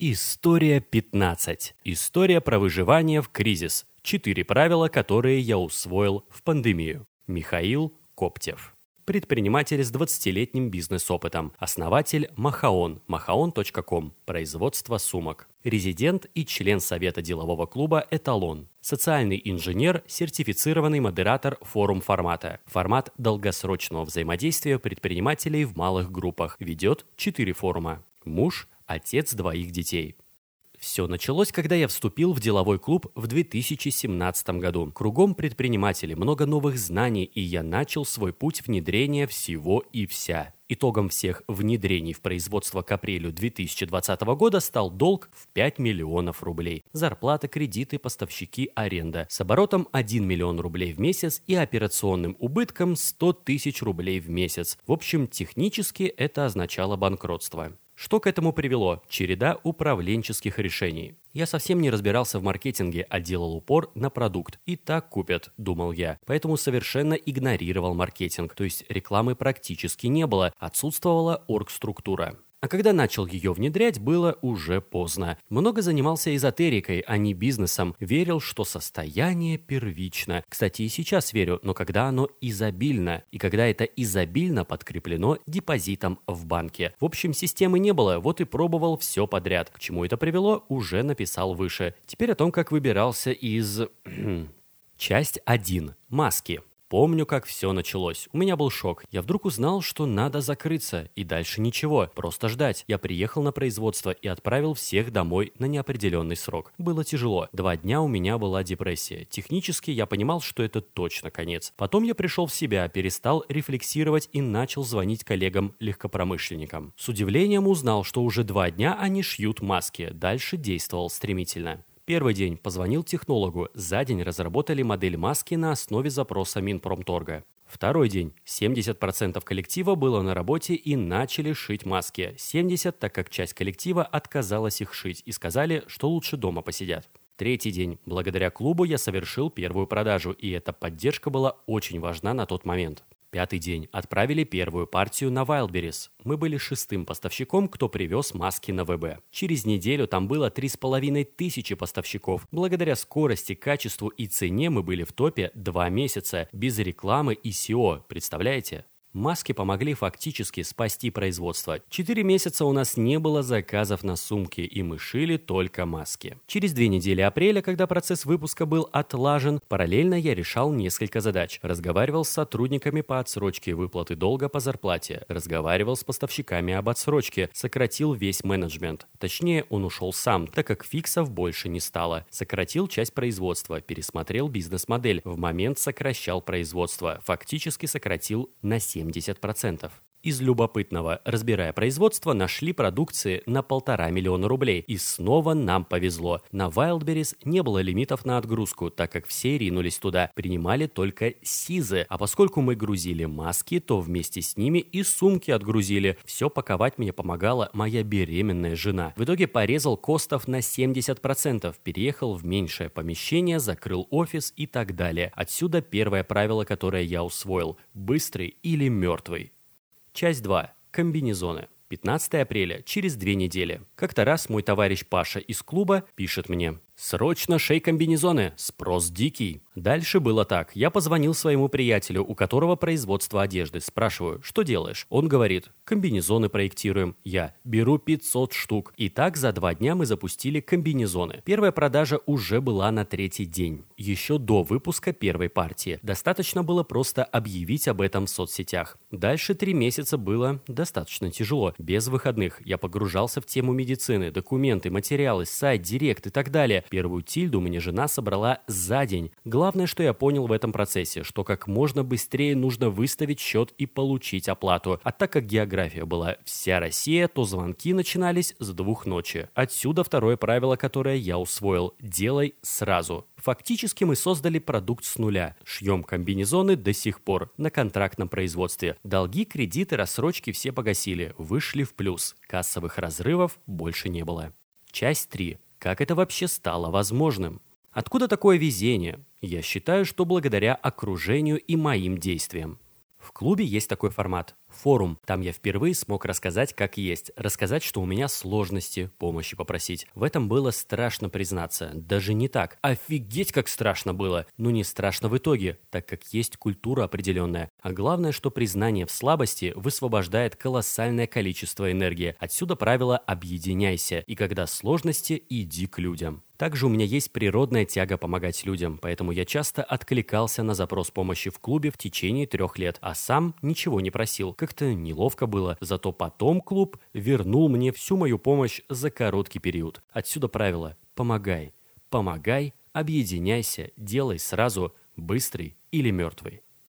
История 15. История про выживание в кризис. Четыре правила, которые я усвоил в пандемию. Михаил Коптев. Предприниматель с 20-летним бизнес-опытом. Основатель Махаон. Mahaon.com. Производство сумок. Резидент и член Совета делового клуба «Эталон». Социальный инженер, сертифицированный модератор форум формата. Формат долгосрочного взаимодействия предпринимателей в малых группах. Ведет 4 форума. Муж, отец двоих детей. Все началось, когда я вступил в деловой клуб в 2017 году. Кругом предприниматели, много новых знаний, и я начал свой путь внедрения всего и вся. Итогом всех внедрений в производство к апрелю 2020 года стал долг в 5 миллионов рублей. Зарплата, кредиты, поставщики, аренда. С оборотом 1 миллион рублей в месяц и операционным убытком 100 тысяч рублей в месяц. В общем, технически это означало банкротство. Что к этому привело? Череда управленческих решений. Я совсем не разбирался в маркетинге, а делал упор на продукт. И так купят, думал я. Поэтому совершенно игнорировал маркетинг, то есть рекламы практически не было, отсутствовала оргструктура. А когда начал ее внедрять, было уже поздно. Много занимался эзотерикой, а не бизнесом. Верил, что состояние первично. Кстати, и сейчас верю, но когда оно изобильно. И когда это изобильно подкреплено депозитом в банке. В общем, системы не было, вот и пробовал все подряд. К чему это привело, уже написал выше. Теперь о том, как выбирался из... Часть 1. Маски. Помню, как все началось. У меня был шок. Я вдруг узнал, что надо закрыться, и дальше ничего, просто ждать. Я приехал на производство и отправил всех домой на неопределенный срок. Было тяжело. Два дня у меня была депрессия. Технически я понимал, что это точно конец. Потом я пришел в себя, перестал рефлексировать и начал звонить коллегам-легкопромышленникам. С удивлением узнал, что уже два дня они шьют маски. Дальше действовал стремительно. Первый день позвонил технологу. За день разработали модель маски на основе запроса Минпромторга. Второй день. 70% коллектива было на работе и начали шить маски. 70%, так как часть коллектива отказалась их шить и сказали, что лучше дома посидят. Третий день. Благодаря клубу я совершил первую продажу, и эта поддержка была очень важна на тот момент. Пятый день. Отправили первую партию на Wildberries. Мы были шестым поставщиком, кто привез маски на ВБ. Через неделю там было три с половиной тысячи поставщиков. Благодаря скорости, качеству и цене мы были в топе два месяца, без рекламы и SEO. Представляете? Маски помогли фактически спасти производство. Четыре месяца у нас не было заказов на сумки, и мы шили только маски. Через две недели апреля, когда процесс выпуска был отлажен, параллельно я решал несколько задач. Разговаривал с сотрудниками по отсрочке выплаты долга по зарплате, разговаривал с поставщиками об отсрочке, сократил весь менеджмент. Точнее, он ушел сам, так как фиксов больше не стало. Сократил часть производства, пересмотрел бизнес-модель, в момент сокращал производство, фактически сократил на 7 70%. Из любопытного, разбирая производство, нашли продукции на полтора миллиона рублей. И снова нам повезло. На Wildberries не было лимитов на отгрузку, так как все ринулись туда. Принимали только СИЗы. А поскольку мы грузили маски, то вместе с ними и сумки отгрузили. Все паковать мне помогала моя беременная жена. В итоге порезал костов на 70%, переехал в меньшее помещение, закрыл офис и так далее. Отсюда первое правило, которое я усвоил. Быстрый или мертвый. Часть 2. Комбинезоны. 15 апреля, через две недели. Как-то раз мой товарищ Паша из клуба пишет мне. «Срочно шей комбинезоны! Спрос дикий!» Дальше было так. Я позвонил своему приятелю, у которого производство одежды. Спрашиваю, что делаешь? Он говорит, комбинезоны проектируем. Я беру 500 штук. И так за два дня мы запустили комбинезоны. Первая продажа уже была на третий день. Еще до выпуска первой партии. Достаточно было просто объявить об этом в соцсетях. Дальше три месяца было достаточно тяжело. Без выходных. Я погружался в тему медицины, документы, материалы, сайт, директ и так далее. Первую тильду мне жена собрала за день. Главное, что я понял в этом процессе, что как можно быстрее нужно выставить счет и получить оплату. А так как география была вся Россия, то звонки начинались с двух ночи. Отсюда второе правило, которое я усвоил. Делай сразу. Фактически мы создали продукт с нуля. Шьем комбинезоны до сих пор на контрактном производстве. Долги, кредиты, рассрочки все погасили. Вышли в плюс. Кассовых разрывов больше не было. Часть 3. Как это вообще стало возможным? Откуда такое везение? Я считаю, что благодаря окружению и моим действиям. В клубе есть такой формат – форум. Там я впервые смог рассказать, как есть. Рассказать, что у меня сложности, помощи попросить. В этом было страшно признаться. Даже не так. Офигеть, как страшно было. Но не страшно в итоге, так как есть культура определенная. А главное, что признание в слабости высвобождает колоссальное количество энергии. Отсюда правило «объединяйся». И когда сложности, иди к людям. Также у меня есть природная тяга помогать людям, поэтому я часто откликался на запрос помощи в клубе в течение трех лет, а сам ничего не просил. Как-то неловко было, зато потом клуб вернул мне всю мою помощь за короткий период. Отсюда правило «помогай». Помогай, объединяйся, делай сразу, быстрый или мертвый.